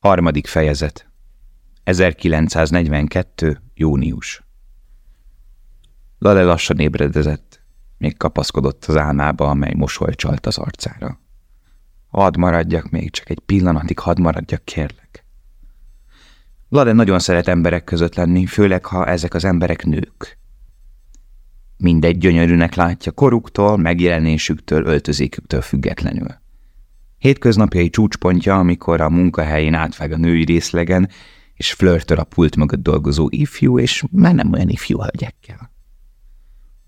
Harmadik fejezet 1942. június Lale lassan ébredezett, még kapaszkodott az álmába, amely mosoly csalt az arcára. Hadd maradjak még, csak egy pillanatig hadd maradjak, kérlek. Lale nagyon szeret emberek között lenni, főleg, ha ezek az emberek nők. Mindegy gyönyörűnek látja koruktól, megjelenésüktől, öltözéküktől függetlenül. Hétköznapjai csúcspontja, amikor a munkahelyén átvág a női részlegen, és flörtör a pult mögött dolgozó ifjú, és már nem olyan ifjú hölgyekkel.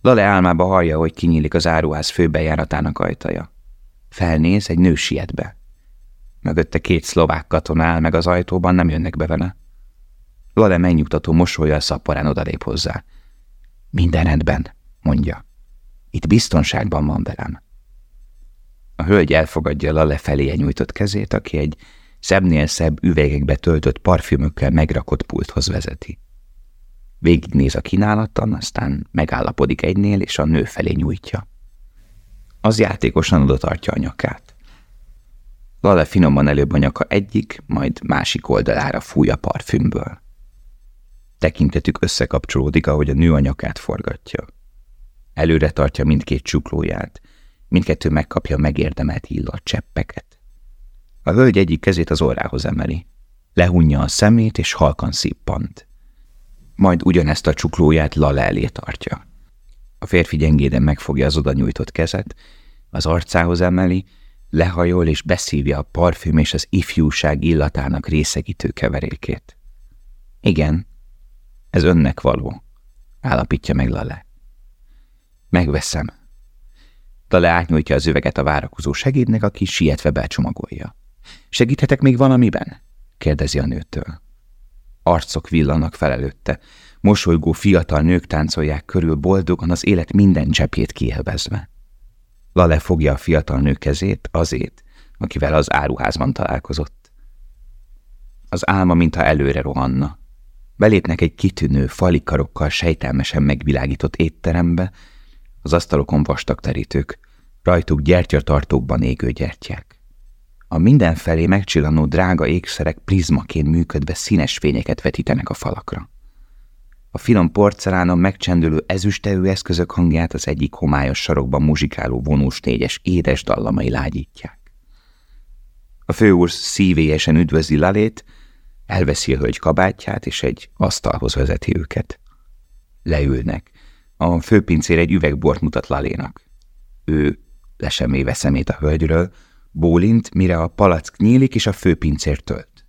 Lale álmába hallja, hogy kinyílik az áruház főbejáratának ajtaja. Felnéz, egy nő siet be. Mögötte két szlovák katona áll meg az ajtóban, nem jönnek be vele. Lale megnyugtató mosolyjal szapparán odalép hozzá. Minden rendben, mondja. Itt biztonságban van velem. A hölgy elfogadja Lale felé nyújtott kezét, aki egy szebbnél szebb üvegekbe töltött parfümökkel megrakott pulthoz vezeti. Végignéz a kínálaton, aztán megállapodik egynél, és a nő felé nyújtja. Az játékosan oda tartja a nyakát. Lale finoman előbb a nyaka egyik, majd másik oldalára fúj a parfümből. Tekintetük összekapcsolódik, ahogy a nő a nyakát forgatja. Előre tartja mindkét csuklóját, mindkettő megkapja megérdemelt illat cseppeket. A hölgy egyik kezét az orrához emeli. Lehunja a szemét, és halkan szippant. Majd ugyanezt a csuklóját Lale elé tartja. A férfi gyengéden megfogja az oda nyújtott kezet, az arcához emeli, lehajol és beszívja a parfüm és az ifjúság illatának részegítő keverékét. Igen, ez önnek való, állapítja meg Lale. Megveszem. Lale átnyújtja az üveget a várakozó segédnek, aki sietve becsomagolja. Segíthetek még valamiben? kérdezi a nőtől. Arcok villanak fel előtte. Mosolygó fiatal nők táncolják körül boldogan az élet minden cseppjét kielvezve. Lale fogja a fiatal nő kezét, azét, akivel az áruházban találkozott. Az álma, mintha előre rohanna. Belépnek egy kitűnő, falikarokkal sejtelmesen megvilágított étterembe, az asztalokon vastag terítők, rajtuk gyertyatartókban égő gyertyák. A mindenfelé megcsillanó drága ékszerek prizmaként működve színes fényeket vetítenek a falakra. A finom porcelánon megcsendülő ezüsteő eszközök hangját az egyik homályos sarokban muzsikáló vonós négyes édes dallamai lágyítják. A főúr szívélyesen üdvözli Lalét, elveszi a hölgy kabátját, és egy asztalhoz vezeti őket. Leülnek. A főpincér egy üvegbort mutat Lalénak. Ő leseméve szemét a hölgyről, Bólint, mire a palack nyílik és a főpincér tölt.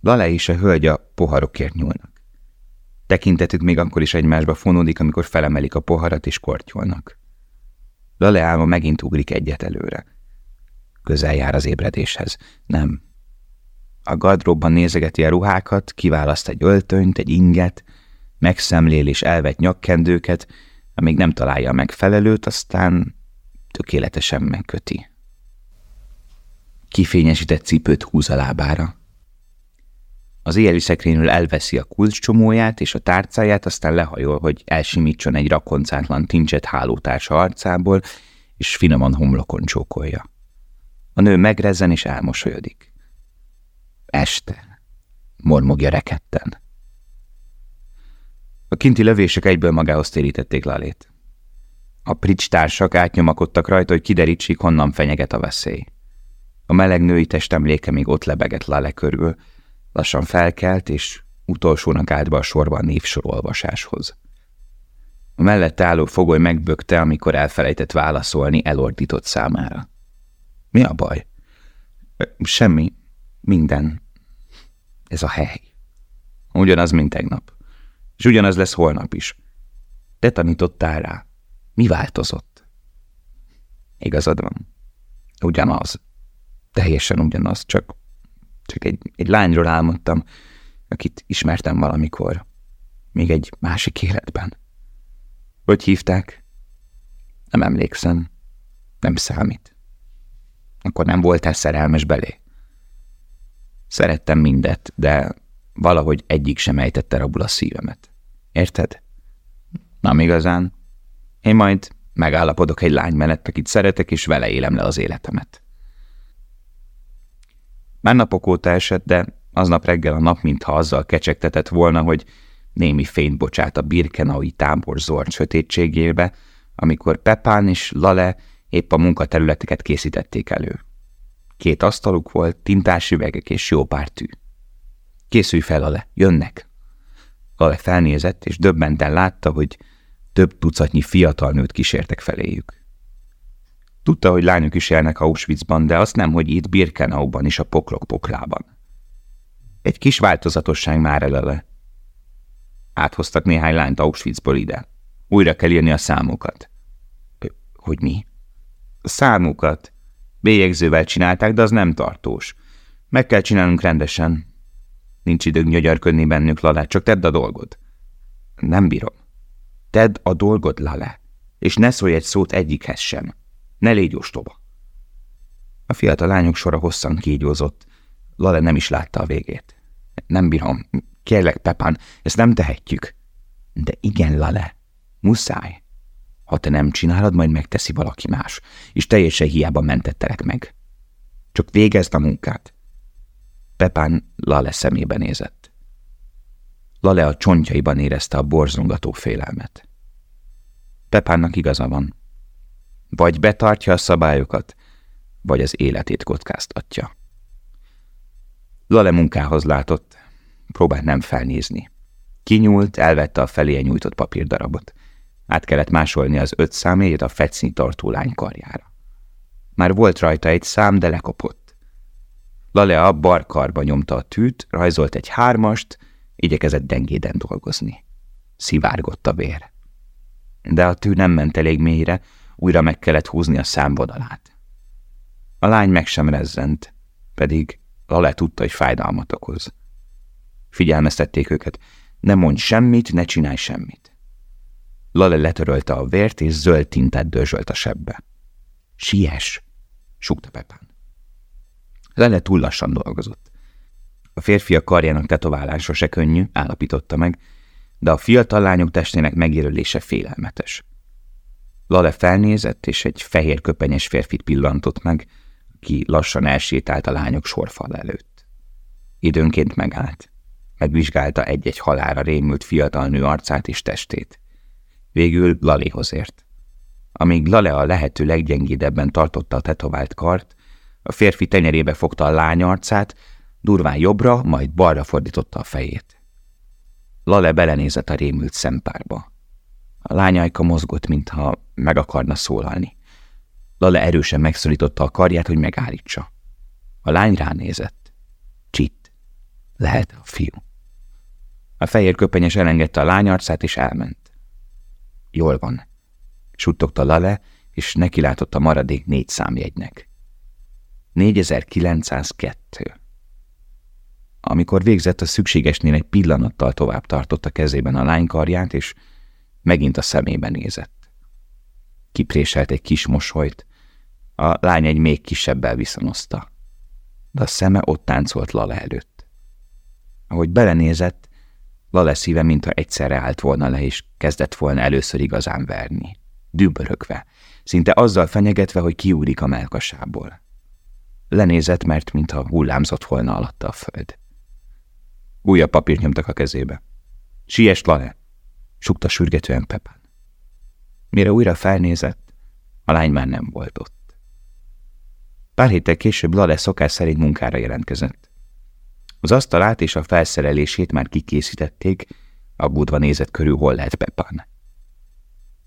Lale és a hölgy a poharokért nyúlnak. Tekintetük még akkor is egymásba fonódik, amikor felemelik a poharat és kortyolnak. Lale álma megint ugrik egyet előre. Közel jár az ébredéshez. Nem. A gardróbban nézegeti a ruhákat, kiválaszt egy öltönyt, egy inget, megszemlél és elvet nyakkendőket, amíg nem találja a megfelelőt, aztán tökéletesen megköti kifényesített cipőt húz a lábára. Az éjjeli szekrényről elveszi a kulcscsomóját és a tárcáját, aztán lehajol, hogy elsimítson egy rakoncátlan tincset hálótársa arcából, és finoman homlokon csókolja. A nő megrezen és elmosolyodik. Este, mormogja reketten. A kinti lövések egyből magához térítették Lalét. A prics társak átnyomakodtak rajta, hogy kiderítsék, honnan fenyeget a veszély. A meleg női testemléke még ott lebegett Lale körül, lassan felkelt, és utolsónak állt be a sorban névsorolvasáshoz. A mellette álló fogoly megbökte, amikor elfelejtett válaszolni elordított számára. Mi a baj? Semmi. Minden. Ez a hely. Ugyanaz, mint tegnap. És ugyanaz lesz holnap is. Te tanítottál rá. Mi változott? Igazad van. Ugyanaz teljesen ugyanaz, csak, csak egy, egy lányról álmodtam, akit ismertem valamikor, még egy másik életben. Hogy hívták? Nem emlékszem. Nem számít. Akkor nem voltál szerelmes belé. Szerettem mindet, de valahogy egyik sem ejtette rabul a szívemet. Érted? Nem igazán. Én majd megállapodok egy lány mellett, akit szeretek, és vele élem le az életemet. Már napok óta esett, de aznap reggel a nap mintha azzal kecsegtetett volna, hogy némi fényt bocsát a birkenaui tábor zord sötétségébe, amikor Pepán és Lale épp a munkaterületeket készítették elő. Két asztaluk volt, tintás üvegek és jó pár tű. Készülj fel, Lale, jönnek! Lale felnézett, és döbbenten látta, hogy több tucatnyi fiatal nőt kísértek feléjük. Tudta, hogy lányok is élnek Auschwitzban, de azt nem, hogy itt Birkenauban is a poklok poklában. Egy kis változatosság már elele. Áthoztak néhány lányt Auschwitzból ide. Újra kell írni a számokat. Hogy mi? A számukat. Bélyegzővel csinálták, de az nem tartós. Meg kell csinálnunk rendesen. Nincs időnk nyögyörködni bennük, Lale, csak tedd a dolgod. Nem bírom. Tedd a dolgod, Lale, és ne szólj egy szót egyikhez sem. Ne légy ostoba. A fiatal lányok sora hosszan kígyózott. Lale nem is látta a végét. Nem bírom. Kérlek, Pepán, ezt nem tehetjük. De igen, Lale. Muszáj. Ha te nem csinálod, majd megteszi valaki más, és teljesen hiába mentettelek meg. Csak végezd a munkát. Pepán Lale szemébe nézett. Lale a csontjaiban érezte a borzongató félelmet. Pepánnak igaza van. Vagy betartja a szabályokat, vagy az életét kockáztatja. Lale munkához látott, próbált nem felnézni. Kinyúlt, elvette a felé nyújtott papírdarabot. Át kellett másolni az öt számjegyet a fecni tartó lány karjára. Már volt rajta egy szám, de lekopott. A barkarba nyomta a tűt, rajzolt egy hármast, igyekezett dengéden dolgozni. Szivárgott a vér. De a tű nem ment elég mélyre, újra meg kellett húzni a számvonalát. A lány meg sem rezzent, pedig Lale tudta, hogy fájdalmat okoz. Figyelmeztették őket, ne mondj semmit, ne csinálj semmit. Lale letörölte a vért, és zöld tintát dörzsölt a sebbe. Siess, súgta Pepán. Lele túl lassan dolgozott. A férfi a karjának tetoválása se könnyű, állapította meg, de a fiatal lányok testének megérülése félelmetes. Lale felnézett, és egy fehér köpenyes férfit pillantott meg, aki lassan elsétált a lányok sorfal előtt. Időnként megállt. Megvizsgálta egy-egy halára rémült fiatal nő arcát és testét. Végül Laléhoz ért. Amíg Lale a lehető leggyengédebben tartotta a tetovált kart, a férfi tenyerébe fogta a lány arcát, durván jobbra, majd balra fordította a fejét. Lale belenézett a rémült szempárba. A lányajka mozgott, mintha meg akarna szólalni. Lale erősen megszorította a karját, hogy megállítsa. A lány ránézett. Csitt. Lehet a fiú. A fehér köpenyes elengedte a lány arcát, és elment. Jól van. Suttogta Lale, és nekilátott a maradék négy számjegynek. 4902. Amikor végzett, a szükségesnél egy pillanattal tovább tartott a kezében a lány karját, és megint a szemébe nézett. Kipréselt egy kis mosolyt, a lány egy még kisebbel viszonozta, de a szeme ott táncolt Lale előtt. Ahogy belenézett, Lale szíve, mintha egyszerre állt volna le, és kezdett volna először igazán verni. Dübörögve, szinte azzal fenyegetve, hogy kiúrik a melkasából. Lenézett, mert mintha hullámzott volna alatta a föld. Újabb papírt nyomtak a kezébe. Siess, Lale! Sukta sürgetően Pepán. Mire újra felnézett, a lány már nem volt ott. Pár héttel később Lale szokás szerint munkára jelentkezett. Az asztalát és a felszerelését már kikészítették, aggódva nézett körül, hol lehet Pepán.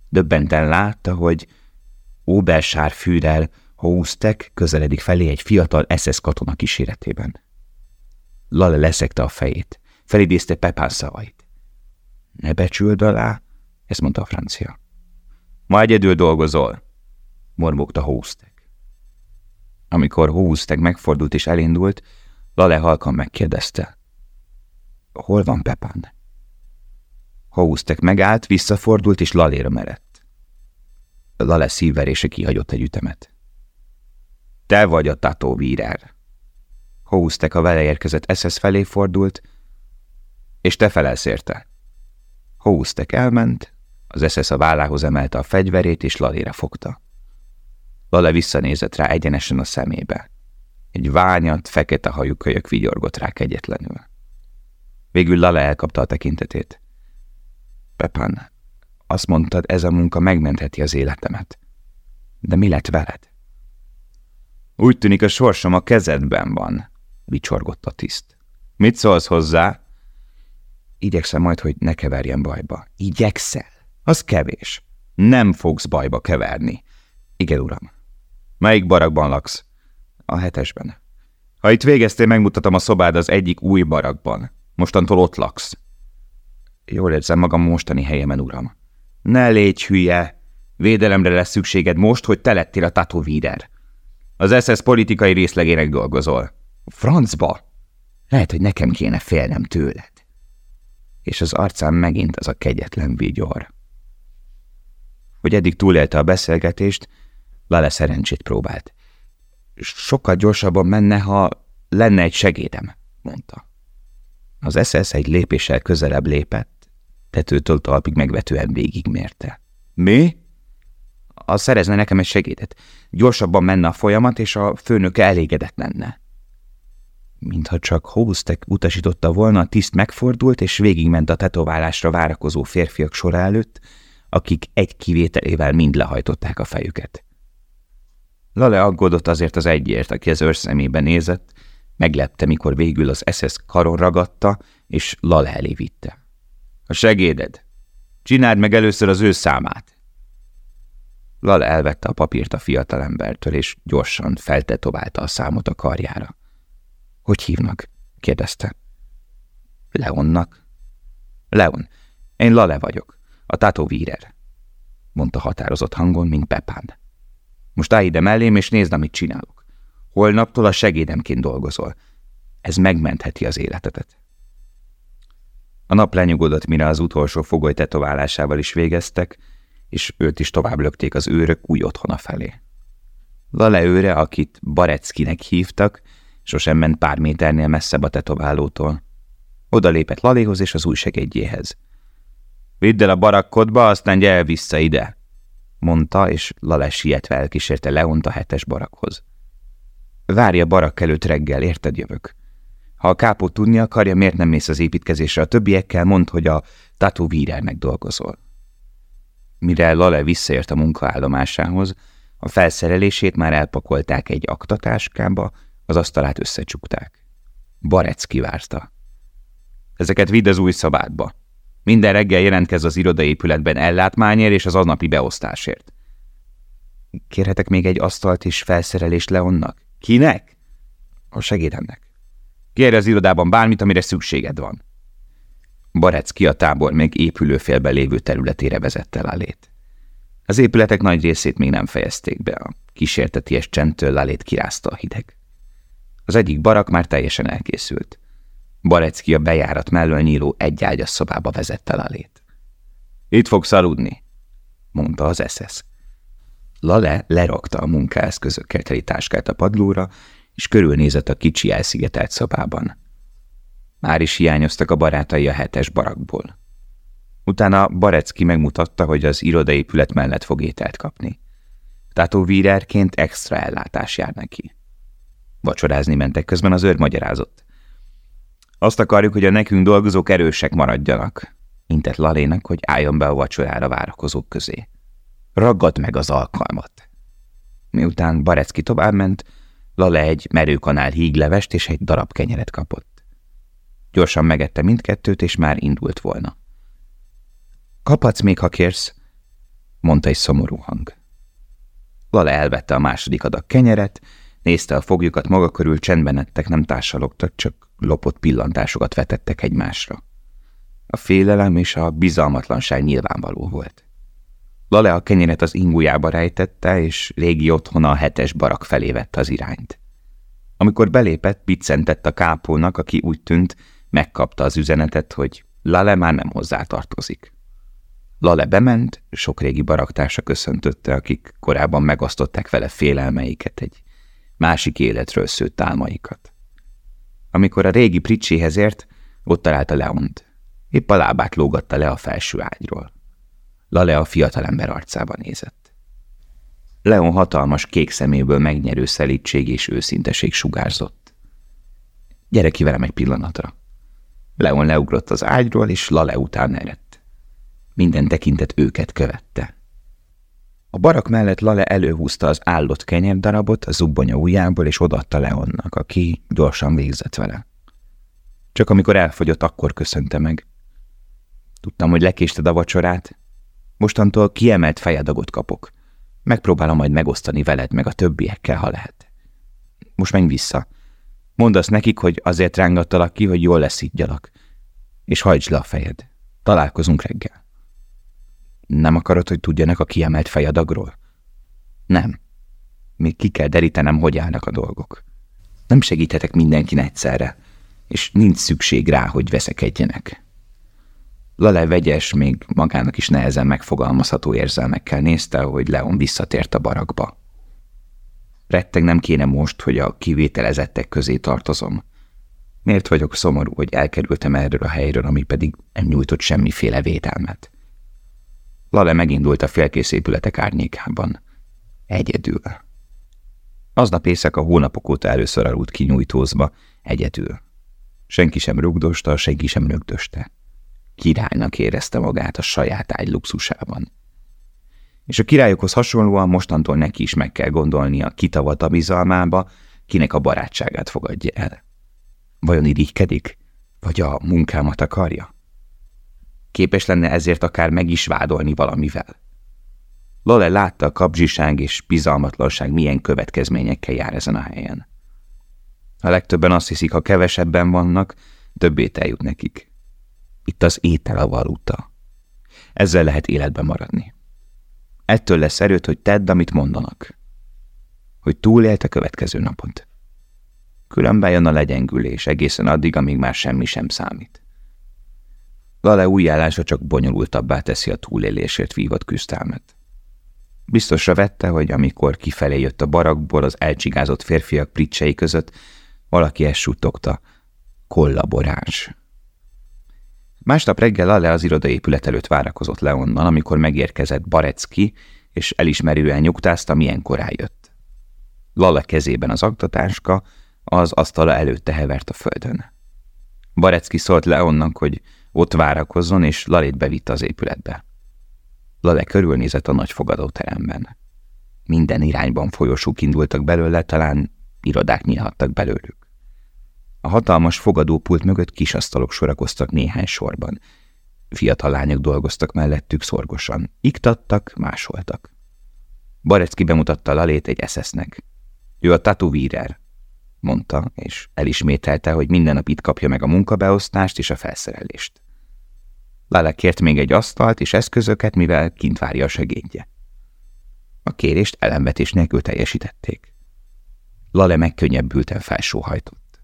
Döbbenten látta, hogy Obersár Führel Hóztek közeledik felé egy fiatal SS katona kíséretében. Lale leszekte a fejét, felidézte Pepán szavait. Ne becsüld alá, ezt mondta a francia. Ma egyedül dolgozol, mormogta Hóztek. Amikor Hóztek megfordult és elindult, Lale halkan megkérdezte. Hol van Pepán? Hóztek megállt, visszafordult és Laléra merett. Lale szívverése kihagyott egy ütemet. Te vagy a Tato Hóztek a vele érkezett SS felé fordult, és te felelsz érte. Hóztek elment, az SS a vállához emelte a fegyverét, és Lalére fogta. Lale visszanézett rá egyenesen a szemébe. Egy ványat, fekete hajú kölyök vigyorgott rá kegyetlenül. Végül Lale elkapta a tekintetét. Pepan, azt mondtad, ez a munka megmentheti az életemet. De mi lett veled? Úgy tűnik, a sorsom a kezedben van, vicsorgott a tiszt. Mit szólsz hozzá? Igyekszem majd, hogy ne keverjen bajba. Igyekszel? Az kevés. Nem fogsz bajba keverni. Igen, uram. Melyik barakban laksz? A hetesben. Ha itt végeztél, megmutatom a szobád az egyik új barakban. Mostantól ott laksz. Jól érzem magam mostani helyemen, uram. Ne légy hülye! Védelemre lesz szükséged most, hogy te lettél a tatovíder. Az SS politikai részlegének dolgozol. Francba? Lehet, hogy nekem kéne félnem tőled. És az arcán megint az a kegyetlen vigyor. Hogy eddig túlélte a beszélgetést, Lale szerencsét próbált. Sokkal gyorsabban menne, ha lenne egy segédem, mondta. Az SS egy lépéssel közelebb lépett, tetőtől talpig megvetően végigmérte. Mi? A szerezne nekem egy segédet. Gyorsabban menne a folyamat, és a főnöke elégedett lenne. Mintha csak Hobustek utasította volna, a tiszt megfordult, és végigment a tetoválásra várakozó férfiak sora előtt, akik egy kivételével mind lehajtották a fejüket. Lale aggódott azért az egyért, aki az őrszemébe nézett, meglepte, mikor végül az SS karon ragadta, és Lale elé vitte. A segéded! Csináld meg először az ő számát! Lale elvette a papírt a fiatalembertől, és gyorsan feltetoválta a számot a karjára. Hogy hívnak? kérdezte. Leonnak. Leon, én Lale vagyok, a Tato Vírer, mondta határozott hangon, mint Pepán. Most állj ide mellém, és nézd, amit csinálok. Holnaptól a segédemként dolgozol. Ez megmentheti az életetet. A nap lenyugodott, mire az utolsó fogoly tetoválásával is végeztek, és őt is tovább lökték az őrök új otthona felé. Lale őre, akit Bareckinek hívtak, sosem ment pár méternél messzebb a tetoválótól. Oda lépett Laléhoz és az új segédjéhez. Vidd el a barakkodba, aztán gyere vissza ide, mondta, és Lale sietve elkísérte Leont a hetes barakhoz. Várja barak előtt reggel, érted jövök. Ha a kápó tudni akarja, miért nem mész az építkezésre a többiekkel, mondd, hogy a Tatu Vírernek dolgozol. Mire Lale visszaért a munkaállomásához, a felszerelését már elpakolták egy aktatáskába, az asztalát összecsukták. Barec kivárta. Ezeket vidd az új szabádba. Minden reggel jelentkezz az irodaépületben ellátmányért és az aznapi beosztásért. Kérhetek még egy asztalt és felszerelést Leonnak? Kinek? A segédemnek. Kérj az irodában bármit, amire szükséged van. Barecki a tábor még épülőfélbe lévő területére vezette Lálét. Az épületek nagy részét még nem fejezték be, a kísérteties csendtől Lálét kirázta a hideg. Az egyik barak már teljesen elkészült. Barecki a bejárat mellől nyíló egyágyas szobába vezette Lalét. Itt fogsz aludni, mondta az eszesz. Lale lerakta a munkaeszközökkel teli táskát a padlóra, és körülnézett a kicsi elszigetelt szobában. Már is hiányoztak a barátai a hetes barakból. Utána Barecki megmutatta, hogy az irodaépület mellett fog ételt kapni. Tátóvírerként extra ellátás jár neki. Vacsorázni mentek közben az őr magyarázott. Azt akarjuk, hogy a nekünk dolgozók erősek maradjanak. Intett Lalének, hogy álljon be a vacsorára várakozók közé. Raggad meg az alkalmat. Miután Barecki továbbment, Lale egy merőkanál híglevest és egy darab kenyeret kapott. Gyorsan megette mindkettőt, és már indult volna. Kaphatsz még, ha kérsz, mondta egy szomorú hang. Lale elvette a második adag kenyeret, nézte a foglyokat maga körül, csendben ettek, nem társalogtak, csak lopott pillantásokat vetettek egymásra. A félelem és a bizalmatlanság nyilvánvaló volt. Lale a kenyeret az ingujába rejtette, és régi otthona a hetes barak felé vette az irányt. Amikor belépett, biccentett a kápónak, aki úgy tűnt, megkapta az üzenetet, hogy Lale már nem hozzátartozik. Lale bement, sok régi baraktársa köszöntötte, akik korábban megosztották vele félelmeiket, egy másik életről szőtt álmaikat. Amikor a régi pricséhez ért, ott találta Leont. Épp a lábát lógatta le a felső ágyról. Lale a fiatalember arcába nézett. Leon hatalmas kék szeméből megnyerő szelítség és őszinteség sugárzott. Gyere ki velem egy pillanatra. Leon leugrott az ágyról, és Lale után eredt. Minden tekintet őket követte. A barak mellett Lale előhúzta az állott kenyerdarabot a zubbonya ujjából, és odaadta Leonnak, aki gyorsan végzett vele. Csak amikor elfogyott, akkor köszönte meg. Tudtam, hogy lekésted a vacsorát. Mostantól kiemelt fejadagot kapok. Megpróbálom majd megosztani veled meg a többiekkel, ha lehet. Most menj vissza. Mondd azt nekik, hogy azért rángattalak ki, hogy jól lesz gyalak. És hajtsd le a fejed. Találkozunk reggel. Nem akarod, hogy tudjanak a kiemelt fejadagról? Nem. Még ki kell derítenem, hogy állnak a dolgok. Nem segíthetek mindenkin egyszerre, és nincs szükség rá, hogy veszekedjenek. Lale vegyes, még magának is nehezen megfogalmazható érzelmekkel nézte, hogy Leon visszatért a barakba. Retteg nem kéne most, hogy a kivételezettek közé tartozom. Miért vagyok szomorú, hogy elkerültem erről a helyről, ami pedig nem nyújtott semmiféle védelmet? Lale megindult a félkész épületek árnyékában. Egyedül. Aznap éjszaka hónapok óta először aludt kinyújtózva, egyedül. Senki sem rugdosta, senki sem rögdöste. Királynak érezte magát a saját ágy luxusában. És a királyokhoz hasonlóan mostantól neki is meg kell gondolnia kitavat a bizalmába, kinek a barátságát fogadja el. Vajon irigykedik? Vagy a munkámat akarja? Képes lenne ezért akár meg is vádolni valamivel. Lale látta a kapzsiság és bizalmatlanság milyen következményekkel jár ezen a helyen. A legtöbben azt hiszik, ha kevesebben vannak, többé eljut nekik. Itt az étel a valuta. Ezzel lehet életben maradni. Ettől lesz erőt, hogy tedd, amit mondanak. Hogy túlélt a következő napot. Különben jön a legyengülés egészen addig, amíg már semmi sem számít. Lale újjállása csak bonyolultabbá teszi a túlélésért vívott küzdelmet. Biztosra vette, hogy amikor kifelé jött a barakból az elcsigázott férfiak pricsei között, valaki ezt suttogta. Kollaboráns. Másnap reggel Lale az irodaépület előtt várakozott Leonnal, amikor megérkezett Barecki, és elismerően nyugtázta, milyen korán jött. Lale kezében az aktatáska, az asztala előtte hevert a földön. Barecki szólt Leonnak, hogy ott várakozzon, és Lalét bevitte az épületbe. Lale körülnézett a nagy fogadóteremben. Minden irányban folyosók indultak belőle, talán irodák nyílhattak belőlük. A hatalmas fogadópult mögött kis asztalok sorakoztak néhány sorban. Fiatal lányok dolgoztak mellettük szorgosan. Iktattak, másoltak. Barecki bemutatta Lalét egy eszesznek. Ő a tatuvírer, mondta, és elismételte, hogy minden nap itt kapja meg a munkabeosztást és a felszerelést. Lale kért még egy asztalt és eszközöket, mivel kint várja a segédje. A kérést ellenvetés nélkül teljesítették. Lale megkönnyebbülten felsóhajtott.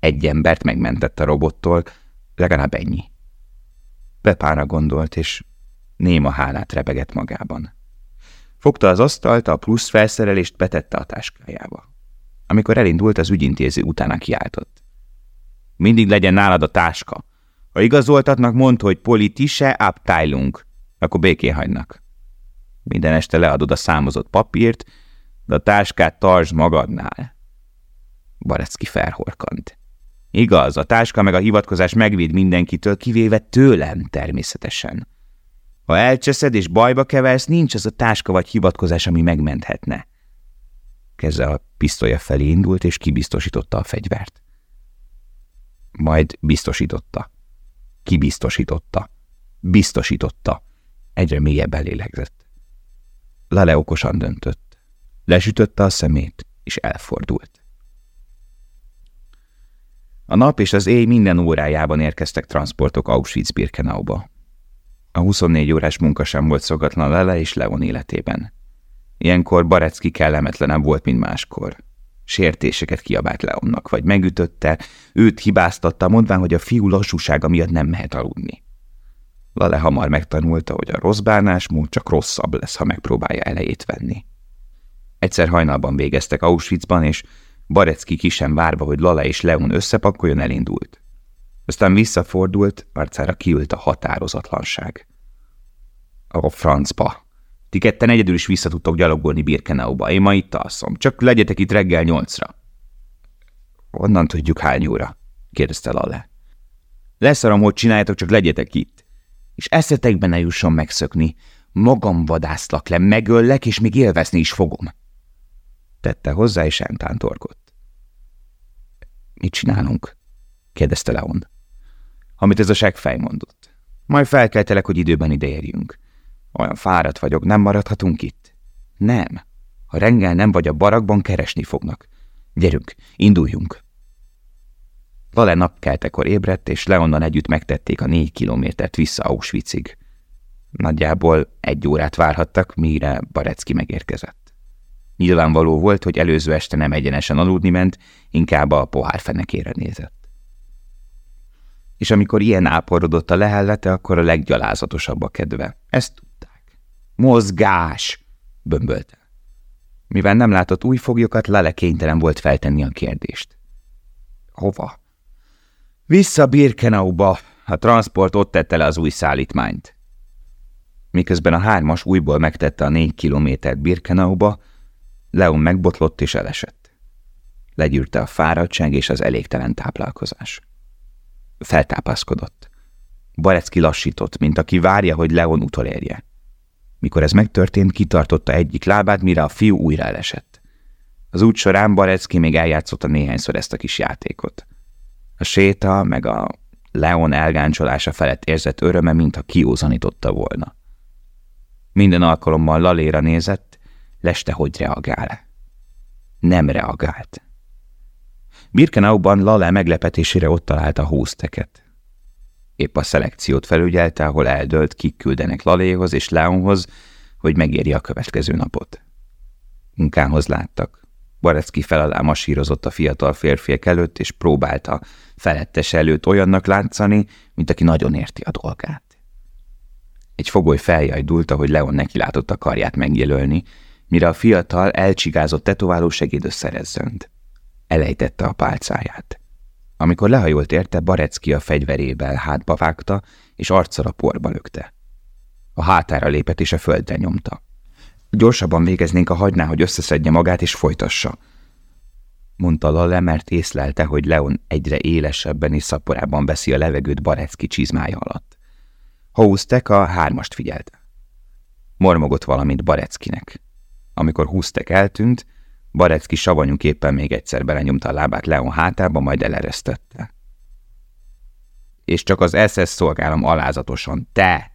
Egy embert megmentett a robottól, legalább ennyi. Pepára gondolt, és néma hálát rebegett magában. Fogta az asztalt, a plusz felszerelést betette a táskájába. Amikor elindult, az ügyintéző utána kiáltott. Mindig legyen nálad a táska. Ha igazoltatnak, mondd, hogy politise abteilung, akkor békén hagynak. Minden este leadod a számozott papírt, de a táskát tartsd magadnál. Barecki felhorkant. Igaz, a táska meg a hivatkozás megvéd mindenkitől, kivéve tőlem természetesen. Ha elcseszed és bajba keversz, nincs az a táska vagy hivatkozás, ami megmenthetne. Keze a pisztolya felé indult, és kibiztosította a fegyvert. Majd biztosította. Kibiztosította. Biztosította. Egyre mélyebb elélegzett. Lale okosan döntött. Lesütötte a szemét, és elfordult. A nap és az éj minden órájában érkeztek transportok Auschwitz-Birkenauba. A 24 órás munka sem volt szokatlan Lele és Leon életében. Ilyenkor Barecki kellemetlenebb volt, mint máskor. Sértéseket kiabált Leonnak, vagy megütötte, őt hibáztatta, mondván, hogy a fiú lassúsága miatt nem mehet aludni. Lale hamar megtanulta, hogy a rossz bánásmód csak rosszabb lesz, ha megpróbálja elejét venni. Egyszer hajnalban végeztek Auschwitzban, és Barecki ki várva, hogy Lala és Leon összepakoljon, elindult. Aztán visszafordult, arcára kiült a határozatlanság. A francba, Ti ketten egyedül is vissza tudtok gyalogolni Birkenauba. Én ma itt alszom. Csak legyetek itt reggel nyolcra. Honnan tudjuk hány óra? kérdezte Lale. Leszarom, hogy csináljátok, csak legyetek itt. És eszetekben ne jusson megszökni. Magam vadászlak le, megöllek, és még élvezni is fogom. Tette hozzá, és torgott. Mit csinálunk? kérdezte Leon. Amit ez a segfej mondott. Majd felkeltelek, hogy időben ideérjünk. Olyan fáradt vagyok, nem maradhatunk itt. Nem. Ha rengel nem vagy a barakban, keresni fognak. Gyerünk, induljunk. Vale napkeltekor ébredt, és Leonnan együtt megtették a négy kilométert vissza Auschwitzig. Nagyjából egy órát várhattak, mire Barecki megérkezett. Nyilvánvaló volt, hogy előző este nem egyenesen aludni ment, inkább a pohár fenekére nézett. És amikor ilyen áporodott a lehellete, akkor a leggyalázatosabb a kedve. Ezt. Mozgás! bömbölte. Mivel nem látott új foglyokat, Lale kénytelen volt feltenni a kérdést. Hova? Vissza Birkenauba, a transport ott tette le az új szállítmányt. Miközben a hármas újból megtette a négy kilométert Birkenauba, Leon megbotlott és elesett. Legyűrte a fáradtság és az elégtelen táplálkozás. Feltápászkodott. Barecki lassított, mint aki várja, hogy Leon utolérje. Mikor ez megtörtént, kitartotta egyik lábát, mire a fiú újra elesett. Az út során Barecki még eljátszotta néhányszor ezt a kis játékot. A séta meg a Leon elgáncsolása felett érzett öröme, mintha kiózanította volna. Minden alkalommal Laléra nézett, leste, hogy reagál. Nem reagált. Birkenauban Lale meglepetésére ott találta húzteket. Épp a szelekciót felügyelte, ahol eldölt, kik küldenek Laléhoz és Leonhoz, hogy megéri a következő napot. Munkához láttak. Barecki felalá masírozott a fiatal férfiak előtt, és próbálta felettes előtt olyannak látszani, mint aki nagyon érti a dolgát. Egy fogoly feljajdult, hogy Leon neki látott a karját megjelölni, mire a fiatal elcsigázott tetováló segéd összerezzönt. Elejtette a pálcáját. Amikor lehajolt érte, Barecki a fegyverével hátba vágta, és arccal a porba lökte. A hátára lépett, és a földre nyomta. Gyorsabban végeznénk a hagyná, hogy összeszedje magát, és folytassa. Mondta Lale, mert észlelte, hogy Leon egyre élesebben és szaporában veszi a levegőt Barecki csizmája alatt. Húztek a hármast figyelte. Mormogott valamit Bareckinek. Amikor Húztek eltűnt, Barecki savanyúképpen még egyszer belenyomta a lábát Leon hátába, majd eleresztette. És csak az SS szolgálom alázatosan, te,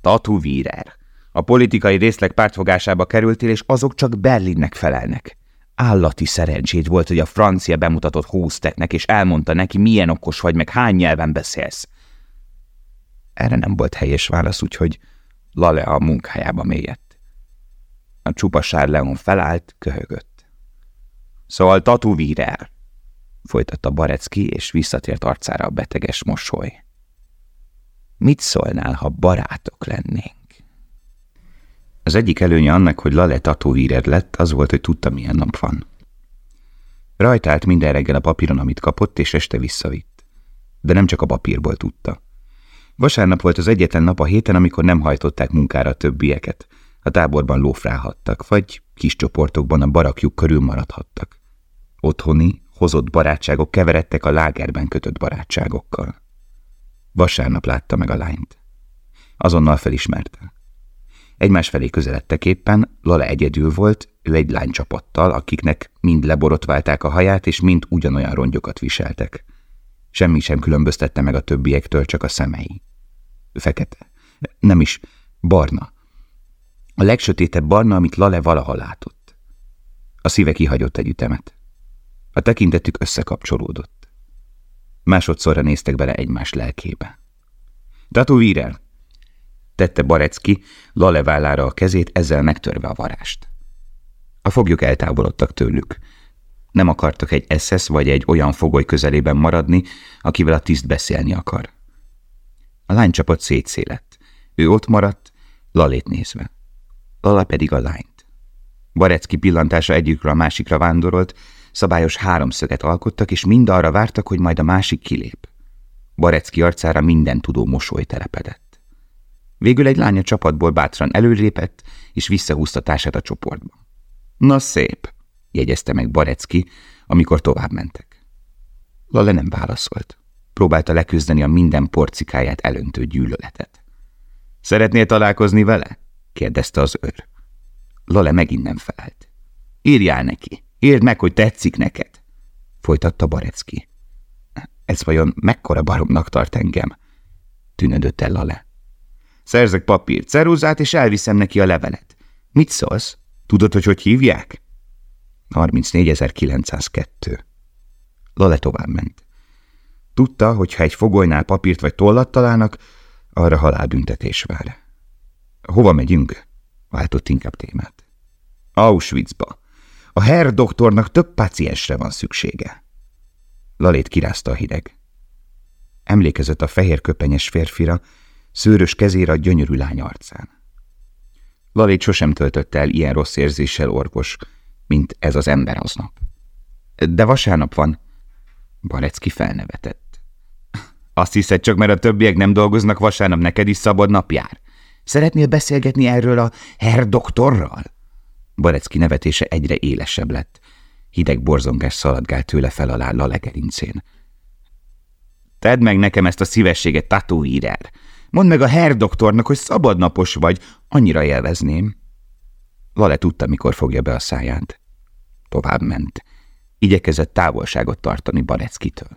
Tatu Vírer, a politikai részleg pártfogásába kerültél, és azok csak Berlinnek felelnek. Állati szerencsét volt, hogy a francia bemutatott Húzteknek, és elmondta neki, milyen okos vagy, meg hány nyelven beszélsz. Erre nem volt helyes válasz, úgyhogy Lale a munkájába mélyett. A csupasár Leon felállt, köhögött. Szóval tatuvírer, folytatta Barecki, és visszatért arcára a beteges mosoly. Mit szólnál, ha barátok lennénk? Az egyik előnye annak, hogy Lale tatuvírer lett, az volt, hogy tudta, milyen nap van. Rajtált minden reggel a papíron, amit kapott, és este visszavitt. De nem csak a papírból tudta. Vasárnap volt az egyetlen nap a héten, amikor nem hajtották munkára a többieket. A táborban lófrálhattak, vagy kis csoportokban a barakjuk körül maradhattak. Otthoni, hozott barátságok keveredtek a lágerben kötött barátságokkal. Vasárnap látta meg a lányt. Azonnal felismerte. Egymás felé közeledtek éppen, Lala egyedül volt, ő egy lánycsapattal, akiknek mind leborotválták a haját, és mind ugyanolyan rongyokat viseltek. Semmi sem különböztette meg a többiektől, csak a szemei. Fekete. Nem is, barna. A legsötétebb barna, amit Lale valaha látott. A szíve kihagyott egy ütemet. A tekintetük összekapcsolódott. Másodszorra néztek bele egymás lelkébe. Tatu Vírel! Tette Barecki Lale vállára a kezét, ezzel megtörve a varást. A foglyok eltávolodtak tőlük. Nem akartak egy SS vagy egy olyan fogoly közelében maradni, akivel a tiszt beszélni akar. A lánycsapat szétszélett. Ő ott maradt, Lalét nézve. Lala pedig a lányt. Barecki pillantása egyikről a másikra vándorolt, szabályos háromszöget alkottak, és mind arra vártak, hogy majd a másik kilép. Barecki arcára minden tudó mosoly telepedett. Végül egy lánya csapatból bátran előrépett, és visszahúzta társát a csoportba. Na szép, jegyezte meg Barecki, amikor tovább mentek. Lale nem válaszolt. Próbálta leküzdeni a minden porcikáját elöntő gyűlöletet. Szeretnél találkozni vele? kérdezte az őr. Lale megint nem felelt. Írjál neki, írd meg, hogy tetszik neked, folytatta Barecki. Ez vajon mekkora baromnak tart engem? Tűnödött el Lale. Szerzek papírt, ceruzát, és elviszem neki a levelet. Mit szólsz? Tudod, hogy hogy hívják? 34902. Lale tovább ment. Tudta, hogy ha egy fogolynál papírt vagy tollat találnak, arra halálbüntetés vár. Hova megyünk? Váltott inkább témát. Auschwitzba. A herr doktornak több páciensre van szüksége. Lalét kirázta a hideg. Emlékezett a fehér köpenyes férfira, szőrös kezére a gyönyörű lány arcán. Lalét sosem töltött el ilyen rossz érzéssel orvos, mint ez az ember aznap. De vasárnap van. Barecki felnevetett. Azt hiszed csak, mert a többiek nem dolgoznak vasárnap, neked is szabad nap jár? Szeretnél beszélgetni erről a herr doktorral? Barecki nevetése egyre élesebb lett. Hideg borzongás szaladgált tőle fel alá legerincén. Tedd meg nekem ezt a szívességet, tatuírer! Mondd meg a herr doktornak, hogy szabadnapos vagy, annyira élvezném. Lale tudta, mikor fogja be a száját. Tovább ment. Igyekezett távolságot tartani Bareckitől.